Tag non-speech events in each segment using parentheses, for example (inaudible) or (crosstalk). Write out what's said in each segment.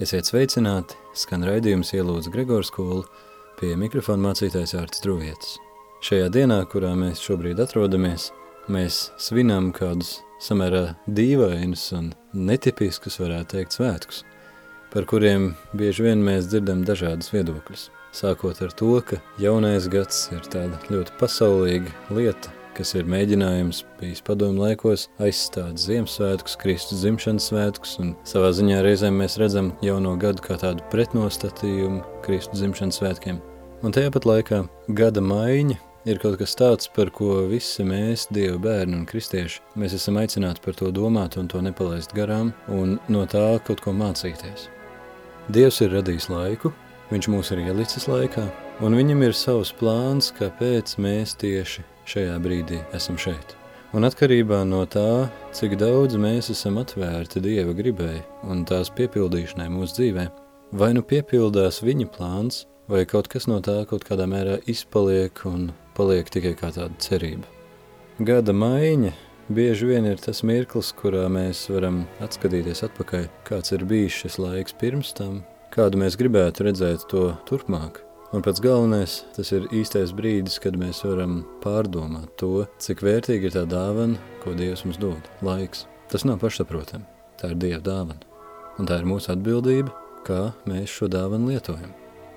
Esiet sveicināti, skan raidījums ielūdz Gregors skolu pie mikrofona mācītājs Ārts Druvietis. Šajā dienā, kurā mēs šobrīd atrodamies, mēs svinam kādus samērā dīvainus un netipiskus, varētu teikt, svētkus, par kuriem bieži vien mēs dzirdam dažādas viedokļus. Sākot ar to, ka jaunais gads ir tāda ļoti pasaulīga lieta, kas ir mēģinājums bijis padomu laikos aizstāt Ziemassvētkus, Kristus dzimšanas svētkus, un savā ziņā reizēm mēs redzam jauno gadu kā tādu pretnostatījumu Kristus dzimšanas svētkiem. Un tajā pat laikā gada maiņa ir kaut kas tāds, par ko visi mēs, Dieva bērni un kristieši, mēs esam aicināti par to domāt un to nepalaist garām un no tā kaut ko mācīties. Dievs ir radījis laiku, viņš mūs ir ielicis laikā, un viņam ir savs plāns, kāpēc mēs tieši šajā brīdī esam šeit. Un atkarībā no tā, cik daudz mēs esam atvērti Dieva gribēji un tās piepildīšanai mūsu dzīvē, vai nu piepildās viņa plāns, vai kaut kas no tā kaut kādā mērā izpaliek un paliek tikai kā tāda cerība. Gada maiņa bieži vien ir tas mirklis, kurā mēs varam atskatīties atpakaļ, kāds ir bijis šis laiks pirms tam, kādu mēs gribētu redzēt to turpmāk – Un pats galvenais, tas ir īstais brīdis, kad mēs varam pārdomāt to, cik vērtīgi ir tā dāvana, ko Dievs mums dod – laiks. Tas nav pašsaprotam, tā ir Dieva dāvana. Un tā ir mūsu atbildība, kā mēs šo dāvanu lietojam.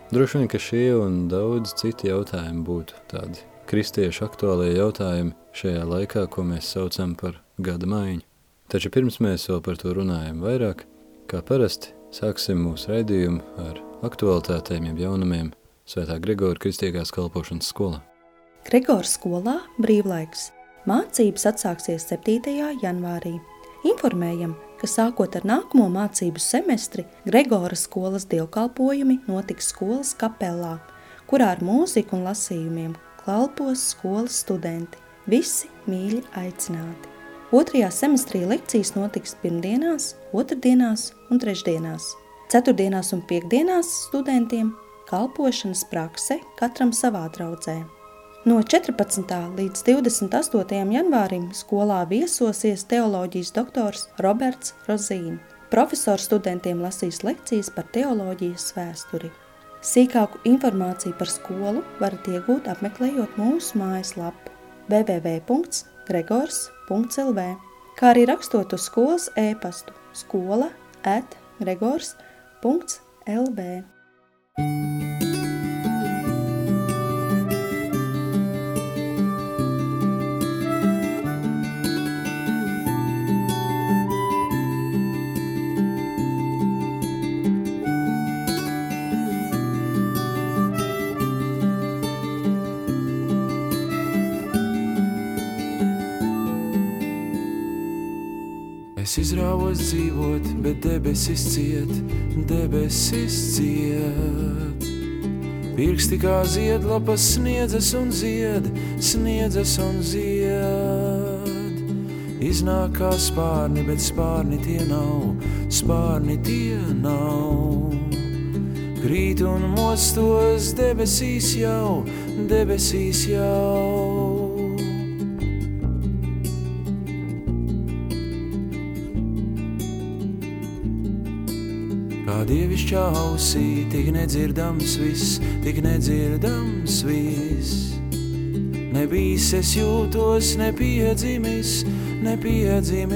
Droši vien, ka šie un daudz citi jautājumi būtu tādi kristiešu aktuālie jautājumi šajā laikā, ko mēs saucam par gada maiņu. Taču pirms mēs vēl par to runājam vairāk, kā parasti, sāksim mūsu raidījumu ar aktualitātēm jaunumiem – Svētā Gregora Kristīgās kalpošanas skolā. Gregora skolā brīvlaiks. Mācības atsāksies 7. janvārī. Informējam, ka sākot ar nākamo mācību semestri, Gregora skolas dievkalpojumi notiks skolas kapelā, kurā ar mūziku un lasījumiem kalpos skolas studenti. Visi mīļi aicināti. Otrajā semestrī lekcijas notiks pirmdienās, otrdienās un trešdienās. Ceturtdienās un piekdienās studentiem kalpošanas prakse katram savā draudzē. No 14. līdz 28. janvārim skolā viesosies teoloģijas doktors Roberts Rozīna. Profesors studentiem lasīs lekcijas par teoloģijas vēsturi. Sīkāku informāciju par skolu varat iegūt apmeklējot mūsu mājaslapu www.gregors.lv, kā arī rakstot uz skolas e-pastu skola at gregors.lv. bet debesis ciet, debesis ciet. Pirksti kā ziedlapas sniedzas un zied, sniedzas un zied. Iznāk kā spārni, bet spārni tie nav, spārni tie nav. Krīt un mostos debesīs jau, debesīs jau. Dievišķā ausī, tik nedzirdams viss, tik nedzirdams viss. Nebijis es jūtos nepiedzimis, nepiedzimis.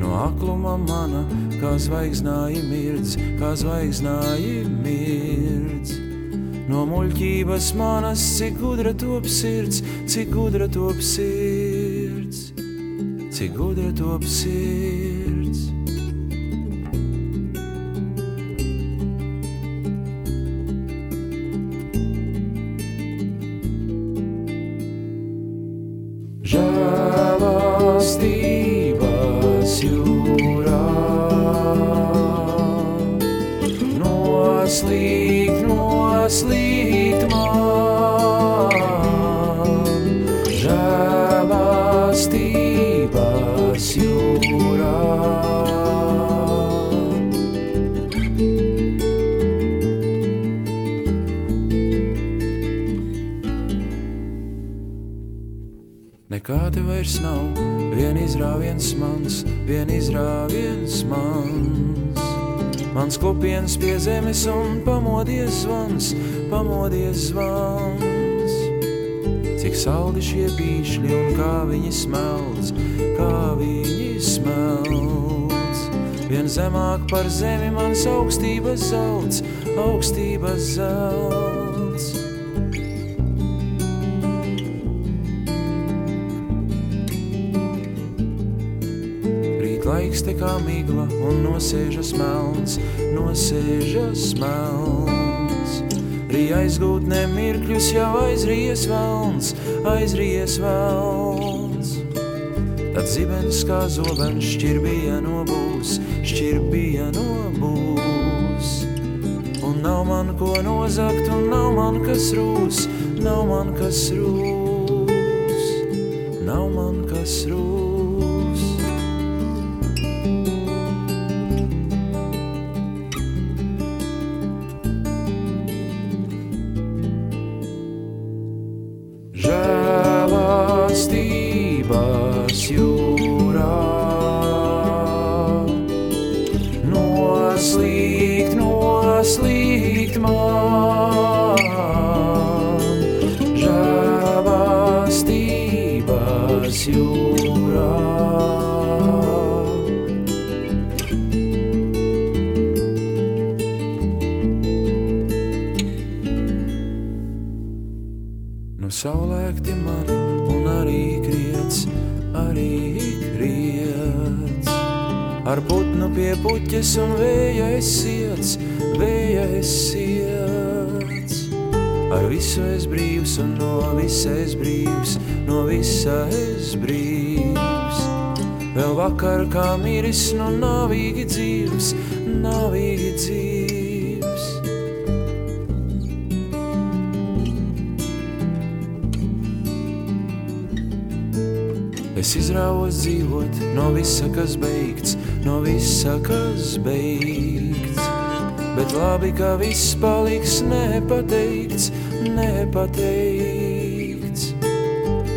No akluma mana, kā zvaigznāji mirdz, kā zvaigznāji mirdz. No muļķības manas, cik gudra top sirds, cik gudra top sirds, cik gudra top sirds. Noslīgt, noslīgt man. Žēlastības jūrā. Nekā te vairs nav, vien izrāviens mans, vien izrāviens mans. Mans klupiens pie zemes un pamodies zvans, pamodies zvans. Cik saldi šie pīšļi un kā viņi smelts, kā viņi smelts. Vien zemāk par zemi mans augstības zelts, augstības zelts. Rīt laiks te kā migla un nosēžas melns, nosēžas melns. Rī aizgūt nemirkļus jau aizries velns, aizries velns. Tad zibens kā zobens šķirbija nobūs, šķirbija nobūs. Un nav man ko nozakt, un nav man kas rūs, nav man kas rūs, nav man kas rūs. Nu saulēkti mani un arī kriets, arī kriets. Ar putnu pie puķes un vēja esiets, vēja esiets. Ar visu es brīvs un no visa es brīvs, no visa es brīvs. Vēl vakar kā miris, nu navīgi dzīvs, navīgi dzīvs. Es izrāvos dzīvot no visa, kas beigts, no visa, kas beigts. Bet labi, ka viss paliks nepateikts, nepateikts.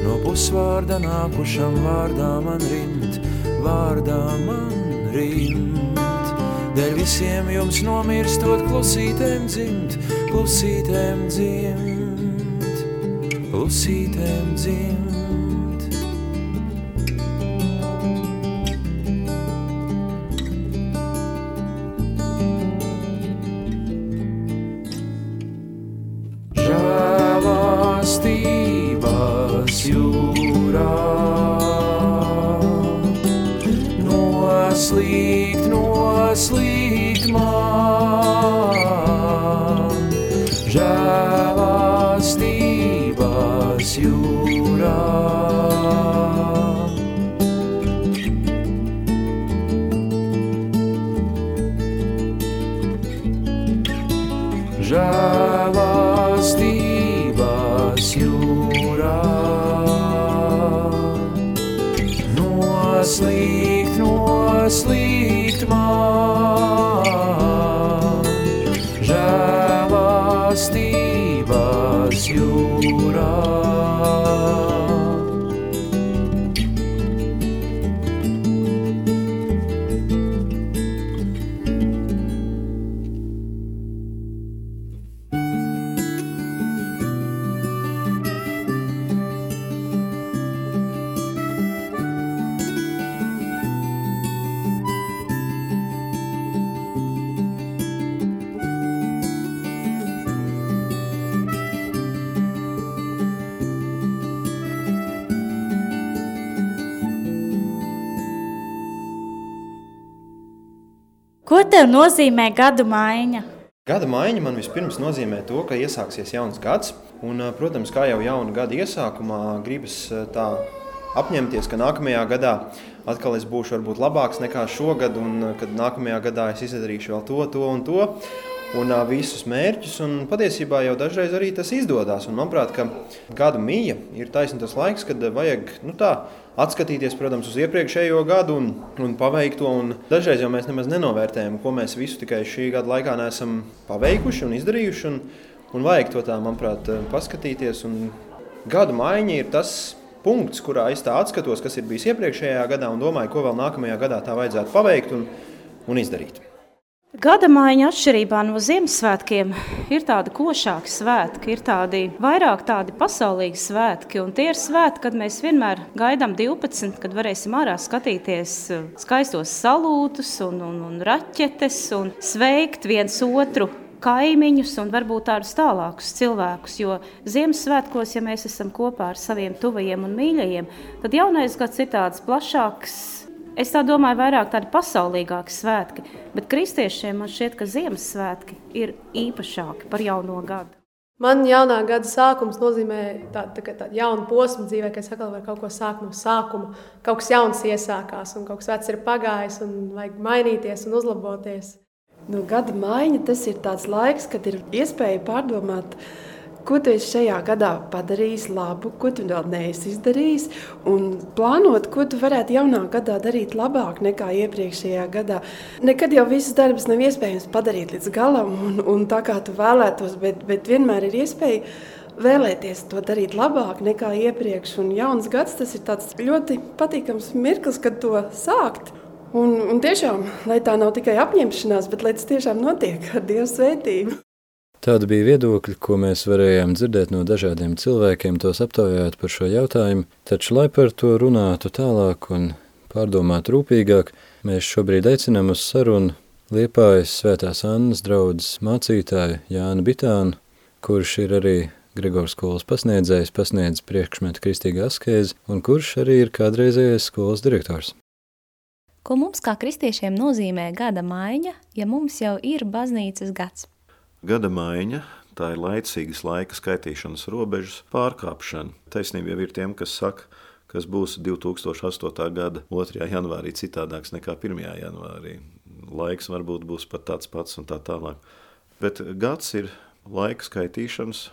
No pusvārda nākušam vārdā man rimt, vārdā man rimt. Dēļ visiem jums nomirstot klusītēm dzimt, klusītēm dzimt, klusītēm dzimt. Ko tev nozīmē gadu maiņa? Gada maiņa man vispirms nozīmē to, ka iesāksies jauns gads. Un, protams, kā jau jaunu gada iesākumā, gribas tā apņemties, ka nākamajā gadā atkal es būšu varbūt labāks nekā šogad, un kad nākamajā gadā es izdarīšu vēl to, to un to. Un visus mērķus, un patiesībā jau dažreiz arī tas izdodas. Manuprāt, ka gada mīja ir taisnība tas laiks, kad vajag nu, tā, atskatīties protams, uz iepriekšējo gadu un, un paveikto. Un dažreiz jau mēs nemaz nenovērtējam, ko mēs visu tikai šī gada laikā neesam paveikuši un izdarījuši. Un, un vajag to tā, manuprāt, paskatīties. Un gada maiņa ir tas punkts, kurā es tā atskatos, kas ir bijis iepriekšējā gadā un domāju, ko vēl nākamajā gadā tā vajadzētu paveikt un, un izdarīt. Gada maiņa atšķirībā no Ziemassvētkiem ir tāda košāka svētki, ir tādi vairāk tādi pasaulīgi svētki. Tie ir svētki, kad mēs vienmēr gaidām 12, kad varēsim ārā skatīties eh, skaistos salūtus un, un, un raķetes un sveikt viens otru kaimiņus un varbūt tādus tālākus cilvēkus. Jo Ziemassvētkos, ja mēs esam kopā ar saviem tuvajiem un mīļajiem, tad jaunais gads ir tāds plašāks Es tā domāju, vairāk tādi pasaulīgāki svētki, bet kristiešiem man šķiet, ka Ziemassvētki ir īpašāki par jauno gadu. Man jaunā gada sākums nozīmē tādu tā, tā jaunu posmu dzīvē, kad es atkal varu kaut ko sākt no sākuma. Kaut kas jauns iesākās, un kaut kas vecs ir pagājis, un vajag mainīties un uzlaboties. Nu, gada maiņa tas ir tāds laiks, kad ir iespēja pārdomāt, ko tu esi šajā gadā padarījis labu, ko tu vēl neesi izdarījis, un plānot, ko tu varētu jaunā gadā darīt labāk nekā iepriekšējā gadā. Nekad jau visas darbus nav iespējams padarīt līdz galam, un, un tā kā tu vēlētos, bet, bet vienmēr ir iespēja vēlēties to darīt labāk nekā iepriekš. Un jauns gads tas ir ļoti patīkams mirklis, kad to sākt. Un, un tiešām, lai tā nav tikai apņemšanās, bet lai tas tiešām notiek ar Dieva svētību. Tādi bija viedokļi, ko mēs varējām dzirdēt no dažādiem cilvēkiem, tos aptaujājot par šo jautājumu, taču, lai par to runātu tālāk un pārdomātu rūpīgāk, mēs šobrīd aicinām uz sarunu Liepājas Svētās Annas draudzes mācītāju Jānu Bitānu, kurš ir arī Gregors skolas pasniedzējs, pasniedz priekšmetu kristīgā askēzi, un kurš arī ir kādreizējais skolas direktors. Ko mums kā kristiešiem nozīmē gada maiņa, ja mums jau ir baznīcas gads? Gada maiņa tā ir laicīgas laika skaitīšanas robežas pārkāpšana. Taisnība jau ir tiem, kas saka, kas būs 2008. gada 2. janvārī citādāks nekā 1. janvārī. Laiks varbūt būs pat tāds pats un tā tālāk. Bet gads ir laika skaitīšanas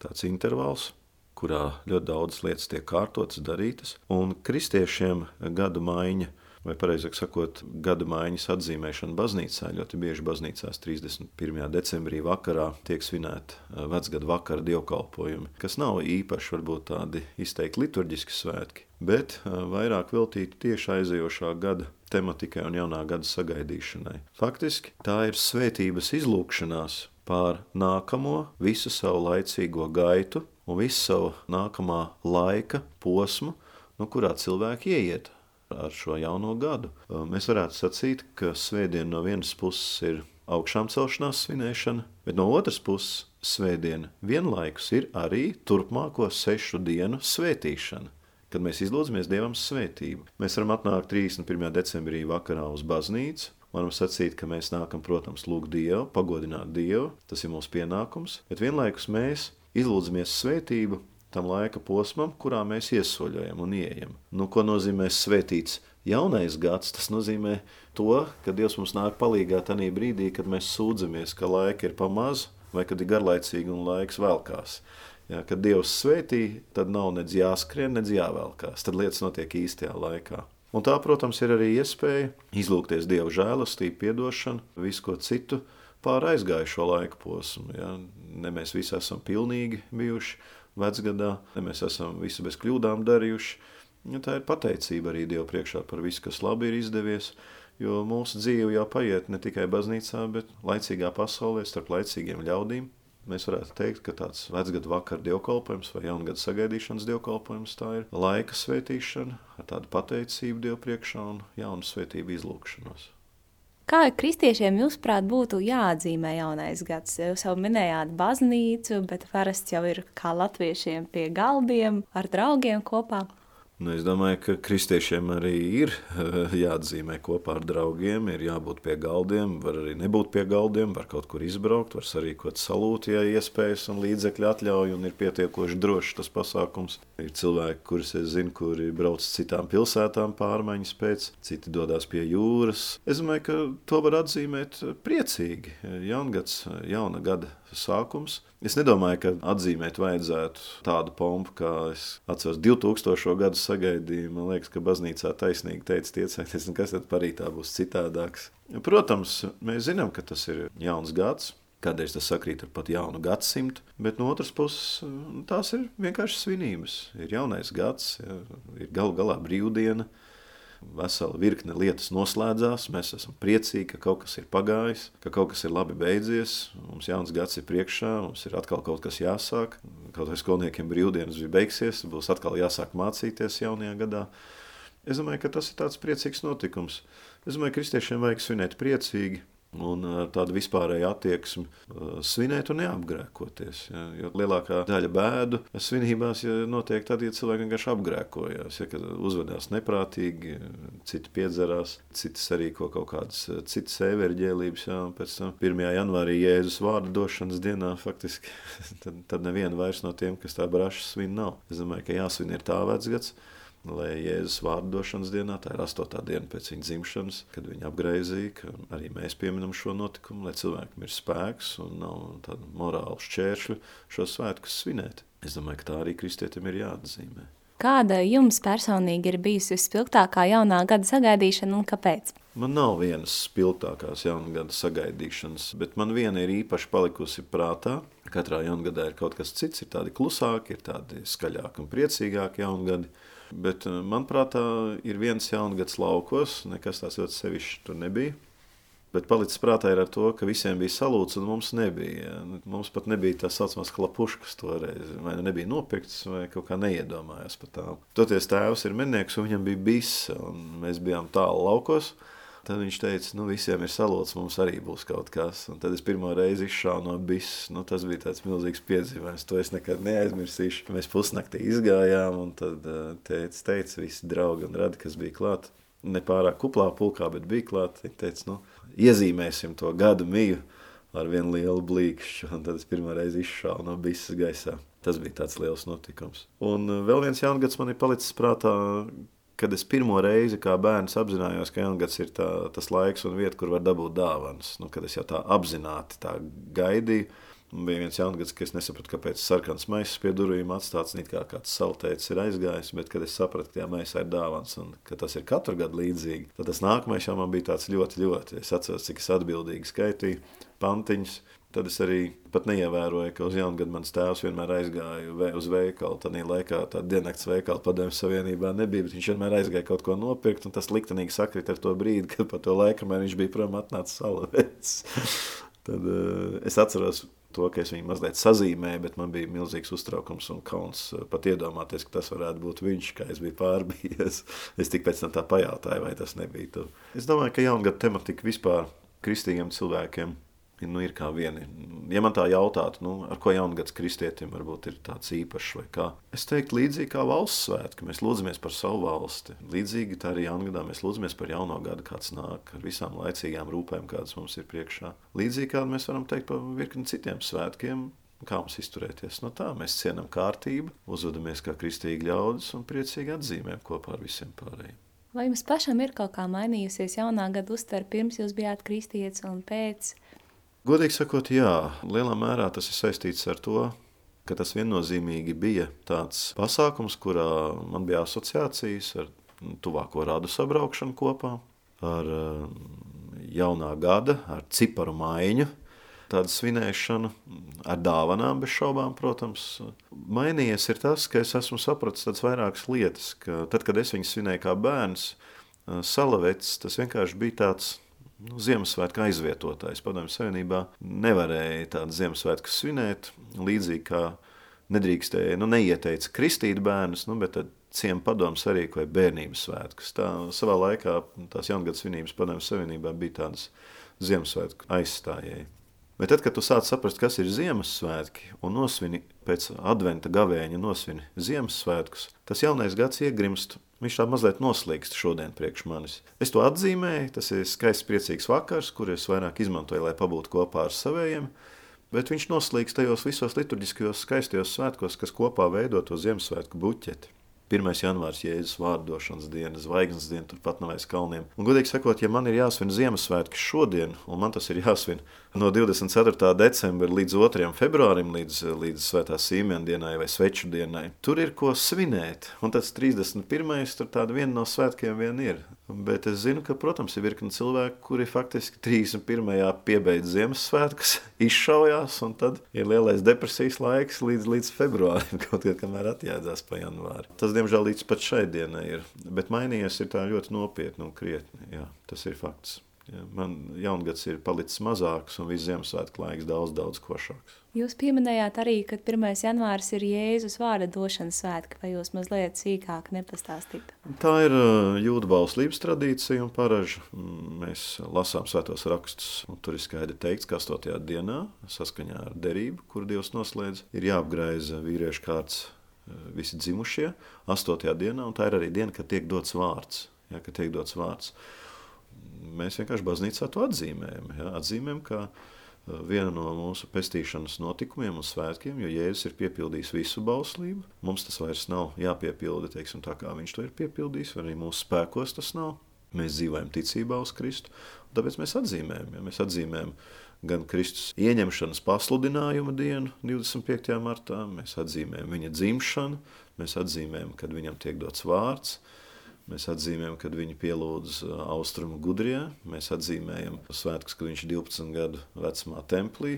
tāds intervāls, kurā ļoti daudz lietas tiek kārtotas, darītas, un kristiešiem gada maiņa vai pareizāk sakot, gada maiņas atzīmēšana baznīcā. Ļoti bieži baznīcās 31. decembrī vakarā tiek svinēta eh, vecgada vakara dievkalpojumi, kas nav īpaši varbūt tādi izteikti liturģiski svētki, bet eh, vairāk veltīti tieši aizejošā gada tematikai un jaunā gada sagaidīšanai. Faktiski tā ir svētības izlūkšanās pār nākamo visu savu laicīgo gaitu un visu savu nākamā laika posmu, no kurā cilvēki ieiet ar šo jauno gadu. Mēs varētu sacīt, ka svētdiena no vienas puses ir augšām celšanās svinēšana, bet no otras puses svētdiena vienlaikus ir arī turpmāko sešu dienu svētīšana. Kad mēs izlūdzamies Dievam svētību, mēs varam atnākt 31. decembrī vakarā uz baznīcu, varam sacīt, ka mēs nākam, protams, lūgt Dievu, pagodināt Dievu, tas ir mūsu pienākums, bet vienlaikus mēs izlūdzamies svētību tam laika posmam, kurā mēs iesoļojam un ieejam. Nu, ko nozīmē svētīts jaunais gads? Tas nozīmē to, ka Dievs mums nāk palīgā tajā brīdī, kad mēs sūdzamies, ka laika ir pamaz vai kad ir garlaicīgi un laiks velkās. Ja, kad Dievs svētī, tad nav nedz jāskrien, nedz jāvelkās. Tad lietas notiek īstajā laikā. Un tā, protams, ir arī iespēja izlūgties Dieva žēlastību, piedošanu, visu ko citu pār aizgājušo laika posmu. Ja. Ne mēs visi esam pilnīgi bijuši, vecgadā, mēs esam visu bez kļūdām darījuši. Ja tā ir pateicība arī Dievu priekšā par visu, kas labi ir izdevies, jo mūsu dzīve jau paiet ne tikai baznīcā, bet laicīgā pasaulē starp laicīgiem ļaudīm. Mēs varētu teikt, ka tāds vecgada vakar dievkalpojums vai jaungada sagaidīšanas dievkalpojums tā ir laika svētīšana ar tādu pateicību Dievu priekšā un jaunu svētību izlūkšanos. Kā kristiešiem, jūsuprāt, būtu jāatzīmē jaunais gads? Jūs jau minējāt baznīcu, bet parasti jau ir kā latviešiem pie galdiem ar draugiem kopā. Nu, es domāju, ka kristiešiem arī ir eh, jāatzīmē kopā ar draugiem, ir jābūt pie galdiem, var arī nebūt pie galdiem, var kaut kur izbraukt, var sarīkot salūti, ja iespējas un līdzekļi atļauj un ir pietiekoši drošs tas pasākums. Ir cilvēki, kurus es zinu, kuri brauc citām pilsētām pārmaiņas pēc, citi dodas pie jūras. Es domāju, ka to var atzīmēt priecīgi. Jaungads, jauna gada sākums. Es nedomāju, ka atzīmēt vajadzētu tādu pompu, kā es atceros 2000. gadu sagaidīju. Man liekas, ka baznīcā taisnīgi teica tiecēties, kas tad parītā būs citādāks. Protams, mēs zinām, ka tas ir jauns gads. Kādreiz tas sakrīt ar pat jaunu gadsimtu, bet no otras puses tās ir vienkārši svinības. Ir jaunais gads, ir galu galā brīvdiena, vesela virkne lietas noslēdzās. Mēs esam priecīgi, ka kaut kas ir pagājis, ka kaut kas ir labi beidzies. Mums jauns gads ir priekšā, mums ir atkal kaut kas jāsāk. Kaut vai skolniekiem brīvdienas bija beigsies, būs atkal jāsāk mācīties jaunajā gadā. Es domāju, ka tas ir tāds priecīgs notikums. Es domāju, ka kristiešiem vajag svinēt priecīgi, un tādu vispārēju attieksmi svinēt un neapgrēkoties. Ja, jo lielākā daļa bēdu svinībās ja notiek tad, ja cilvēki vienkārši apgrēkojās, ja uzvedās neprātīgi, citi piedzerās, citi sarīko kaut kādas citas ēverģēlības. Ja, pēc tam 1. janvārī Jēzus vārdu došanas dienā faktiski (laughs) tad, tad neviena vairs no tiem, kas tā braši svin nav. Es domāju, ka jāsvin ir tā vecgads, lai Jēzus vārdu došanas dienā, tā ir astotā diena pēc viņa dzimšanas, kad viņa apgaizīja, ka arī mēs pieminam šo notikumu, lai cilvēkam ir spēks un nav tādu morālu šķēršļu šo svētkus svinēt. Es domāju, ka tā arī kristietim ir jāatzīmē. Kāda jums personīgi ir bijusi vispilgtākā jaunā gada sagaidīšana un kāpēc? Man nav vienas spilgtākās jaunā gada sagaidīšanas, bet man viena ir īpaši palikusi prātā. Katrā jaungadā ir kaut kas cits, ir tādi klusāki, ir tādi skaļāki un priecīgāki jaungadi. Bet, eh, manuprāt, ir viens jaungads laukos, nekas tāds ļoti sevišķs tur nebija. Bet palicis prātā ir ar to, ka visiem bija salūts, un mums nebija. Mums pat nebija tā saucamās klapuškas toreiz. Vai nu nebija nopirktas, vai kaut kā neiedomājās par tām. Toties tēvs ir mednieks, un viņam bija bise, un mēs bijām tālu laukos. Tad viņš teica, nu visiem ir salots, mums arī būs kaut kas. Un tad es pirmo reizi izšāvu no bises. Nu, tas bija tāds milzīgs piedzīvojums. To es nekad neaizmirsīšu. Mēs pusnaktī izgājām, un tad eh, teica, teica visi draugi un radi, kas bija klāt. Ne pārāk kuplā pulkā, bet bija klāt. Viņi teica, nu, iezīmēsim to gadu miju ar vienu lielu blīkšķu. Un tad es pirmo reizi izšāvu no bises gaisā. Tas bija tāds liels notikums. Un eh, vēl viens jaungads man ir palicis prātā, kad es pirmo reizi kā bērns apzinājos, ka jaungads ir tā, tas laiks un vieta, kur var dabūt dāvanas. Nu, kad es jau tā apzināti tā gaidīju, bija viens jaungads, ka es nesapratu, kāpēc sarkans maisas pie durvīm atstāts, it kā kāds saltēts ir aizgājis, bet kad es sapratu, ka tajā maisā ir dāvans un ka tas ir katru gadu līdzīgi, tad tas nākamais jau man bija tāds ļoti, ļoti, es atceros, cik es atbildīgi skaitīju pantiņus, Tad es arī pat neievēroju, ka uz jaungadu mans tēvs vienmēr aizgāja uz veikalu. Tad laikā tāda diennakts veikala padomju savienībā nebija, bet viņš vienmēr aizgāja kaut ko nopirkt, un tas liktenīgi sakrit ar to brīdi, kad pa to laiku, kamēr viņš bija prom atnācis salavēts. (laughs) Tad uh, es atceros to, ka es viņu mazliet sazīmēju, bet man bija milzīgs uztraukums un kauns pat iedomāties, ka tas varētu būt viņš, kā es biju pārbījies. (laughs) Es tik pēc tam tā pajautāju, vai tas nebija tu. Es domāju, ka jaungada tematika vispār kristīgiem cilvēkiem – nu, ir kā vieni. Ja man tā jautātu, nu, ar ko jaungads kristietim varbūt ir tāds īpašs vai kā, es teiktu līdzīgi kā valsts svētki, mēs lūdzamies par savu valsti. Līdzīgi tā arī jaungadā mēs lūdzamies par jauno gadu, kāds nāk, ar visām laicīgām rūpēm, kādas mums ir priekšā. Līdzīgi kā mēs varam teikt par virkni citiem svētkiem, kā mums izturēties no tā. Mēs cienām kārtību, uzvedamies kā kristīgi ļaudis un priecīgi atzīmējam kopā ar visiem pārējiem. Vai jums pašam ir kaut kā mainījusies jaunā gada uztvere pirms jūs bijāt kristietis un pēc? Godīgi sakot, jā, lielā mērā tas ir saistīts ar to, ka tas viennozīmīgi bija tāds pasākums, kurā man bija asociācijas ar tuvāko radu sabraukšanu kopā, ar eh, jaunā gada, ar ciparu maiņu, tādu svinēšanu, ar dāvanām bez šaubām, protams. Mainījies ir tas, ka es esmu sapratis tādas vairākas lietas, ka tad, kad es viņu svinēju kā bērns, eh, salavets, tas vienkārši bija tāds nu, Ziemassvētku aizvietotājs. Padomju Savienībā nevarēja tādu Ziemassvētku svinēt, līdzīgi kā nedrīkstēja, nu, neieteica kristīt bērnus, nu, bet tad ciemu padomu sarīkoja bērnības svētkus. Tā savā laikā tās jaungada svinības Padomju Savienībā bija tādas Ziemassvētku aizstājēji. Bet tad, kad tu sāc saprast, kas ir Ziemassvētki un nosvini pēc adventa gavēņa nosvini Ziemassvētkus, tas jaunais gads iegrimst Viņš tā mazliet noslīkst šodien priekš manis. Es to atzīmēju, tas ir skaists, priecīgs vakars, kur es vairāk izmantoju, lai pabūtu kopā ar saviem. Bet viņš noslīkst tajos visos liturģiskajos skaistajos svētkos, kas kopā veido to Ziemassvētku buķeti. 1. janvārs Jēzus vārdošanas diena, zvaigznes diena, turpat nav aiz kalniem. Un, godīgi sakot, ja man ir jāsvin Ziemassvētki šodien, un man tas ir jāsvin no 24. decembra līdz 2. februārim, līdz, līdz Svētā Sīmēna dienai vai Sveču dienai, tur ir ko svinēt. Un tas 31. tur tāda viena no svētkiem vien ir. Bet es zinu, ka, protams, ir virkni cilvēki, kuri faktiski 31. piebeidz Ziemassvētkus, (laughs) izšaujās, un tad ir lielais depresijas laiks līdz, līdz februārim, (laughs) kaut kad, kamēr atjēdzās pa janvāri. Tas, diemžēl, līdz pat šai dienai ir. Bet mainījies ir tā ļoti nopietni un krietni. Jā, tas ir fakts. Ja, man jaungads ir palicis mazāks un viss Ziemassvētku laiks daudz, daudz košāks. Jūs pieminējāt arī, ka 1. janvārs ir Jēzus vārda došanas svētki, vai jūs mazliet sīkāk nepastāstītu? Tā ir uh, jūda bauslības tradīcija un paraža. Mēs lasām svētos rakstus, un tur ir skaidri teikts, ka 8. dienā, saskaņā ar derību, kur Dievs noslēdz, ir jāapgraiza vīriešu kārts uh, visi dzimušie 8. dienā, un tā ir arī diena, kad tiek dots vārds. Ja, kad tiek dots vārds mēs vienkārši baznīcā to atzīmējam. Ja? Atzīmējam, ka uh, viena no mūsu pestīšanas notikumiem un svētkiem, jo Jēzus ir piepildījis visu bauslību, mums tas vairs nav jāpiepilda, teiksim, tā kā viņš to ir piepildījis, vai arī mūsu spēkos tas nav. Mēs dzīvojam ticībā uz Kristu, tāpēc mēs atzīmējam, ja mēs atzīmējam gan Kristus ieņemšanas pasludinājuma dienu, 25. martā, mēs atzīmējam viņa dzimšanu, mēs atzīmējam, kad viņam tiek dots vārds, Mēs atzīmējam, kad viņi pielūdz austrumu gudrijā. Mēs atzīmējam svētkus, kad viņš ir 12 gadu vecumā templī.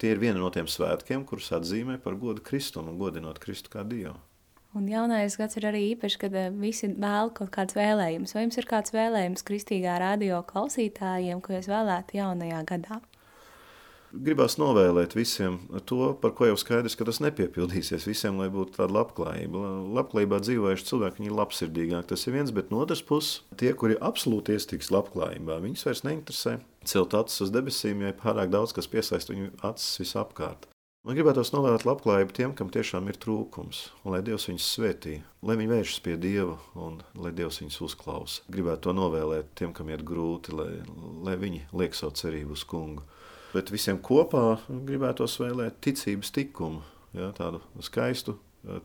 Tie ir viena no tiem svētkiem, kurus atzīmē par godu Kristum un godinot Kristu kā Dievu. Un jaunais gads ir arī īpašs, kad visi vēl kaut kāds vēlējums. Vai jums ir kāds vēlējums kristīgā radio klausītājiem, ko jūs vēlētu jaunajā gadā? Gribās novēlēt visiem to, par ko jau skaidrs, ka tas nepiepildīsies. Visiem, lai būtu tāda labklājība. Labklājībā dzīvojuši cilvēki, viņi ir labsirdīgāki. Tas ir viens, bet no otras puses, tie, kuri absolūti iestiks labklājībā, viņus vairs neinteresē celt acis uz debesīm, jo ir pārāk daudz, kas piesaista viņu acis visapkārt. Man gribētos novēlēt labklājību tiem, kam tiešām ir trūkums, un lai Dievs viņus svētī, lai viņi vēršas pie Dieva un lai Dievs viņus uzklausa. Gribētu to novēlēt tiem, kam ir grūti, lai, lai viņi liek savu cerību uz kungu bet visiem kopā gribētos vēlēt ticības tikumu, ja, tādu skaistu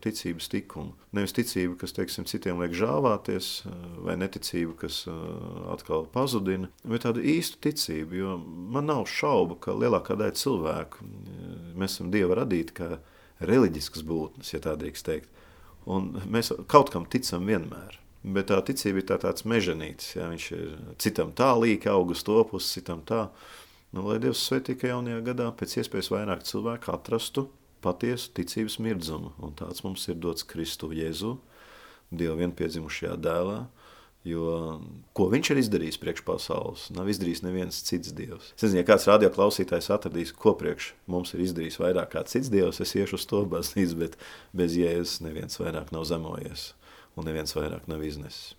ticības tikumu. Nevis ticība, kas teiksim, citiem liek žāvāties, vai neticība, kas atkal pazudina, bet tāda īsta ticība. Jo man nav šaubu, ka lielākā daļa cilvēku mēs esam dieva radīti kā reliģiskas būtnes, ja tā drīkst teikt. Un mēs kaut kam ticam vienmēr. Bet tā ticība ir tā tāds mežanītis. Ja? Viņš ir citam tā līka, augus topus, citam tā. Nu, lai Dievs svētī, ka jaunajā gadā pēc iespējas vairāk cilvēku atrastu patiesu ticības mirdzumu, un tāds mums ir dots Kristu Jēzu, Dieva vienpiedzimušajā dēlā, jo ko viņš ir izdarījis priekš pasaules, nav izdarījis neviens cits Dievs. Es nezinu, ja kāds radio klausītājs atradīs, ko priekš mums ir izdarījis vairāk kā cits Dievs, es iešu uz to baznīcu, bet bez Jēzus neviens vairāk nav zemojies, un neviens vairāk nav iznesis.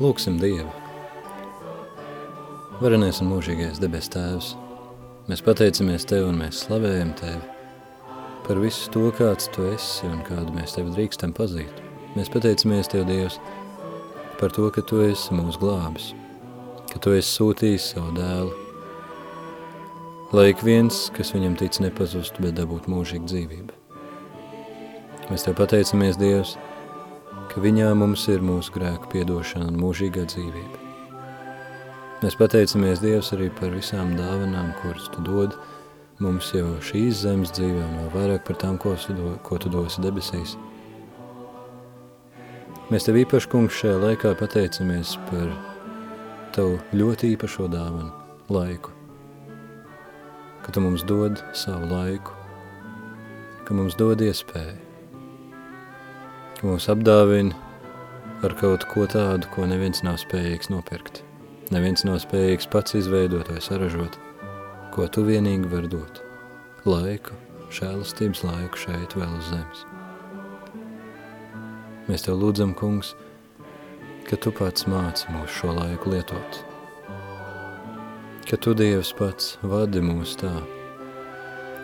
Lūksim Dievu! Varenais un mūžīgais debes Tēvs, mēs pateicamies Tev un mēs slavējam Tevi par visu to, kāds Tu esi un kādu mēs Tevi drīkstam pazīt. Mēs pateicamies Tev, Dievs, par to, ka Tu esi mūsu glābis, ka Tu esi sūtījis savu dēlu, lai ik viens, kas viņam tic, nepazustu, bet dabūtu mūžīgu dzīvību. Mēs Tev pateicamies, Dievs, ka viņā mums ir mūsu grēku piedošana un mūžīgā dzīvība. Mēs pateicamies Dievs arī par visām dāvanām, kuras Tu dod mums jau šīs zemes dzīvē un vēl vairāk par tām, ko do, ko tu dosi debesīs. Mēs Tev īpaši, kungs, šajā laikā pateicamies par Tavu ļoti īpašo dāvanu, laiku. Ka Tu mums dod savu laiku, ka mums dod iespēju, ka mums apdāvina ar kaut ko tādu, ko neviens nav spējīgs nopirkt. Neviens nav spējīgs pats izveidot vai saražot, ko tu vienīgi var dot. Laiku, šēlastības laiku šeit vēl uz zemes. Mēs tev lūdzam, kungs, ka tu pats māci mūs šo laiku lietot. Ka tu, Dievs, pats vadi mūs tā,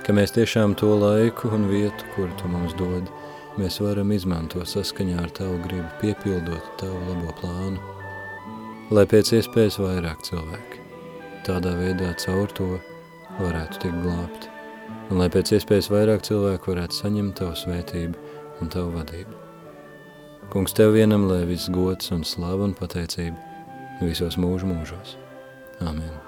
ka mēs tiešām to laiku un vietu, kuru tu mums dod, mēs varam izmantot saskaņā ar tavu gribu, piepildot tavu labo plānu lai pēc iespējas vairāk cilvēki tādā veidā caur to varētu tikt glābti, un lai pēc iespējas vairāk cilvēku varētu saņemt tavu svētību un tavu vadību. Kungs, Tev vienam, lai viss gods un slava un pateicība visos mūžu mūžos. Amen.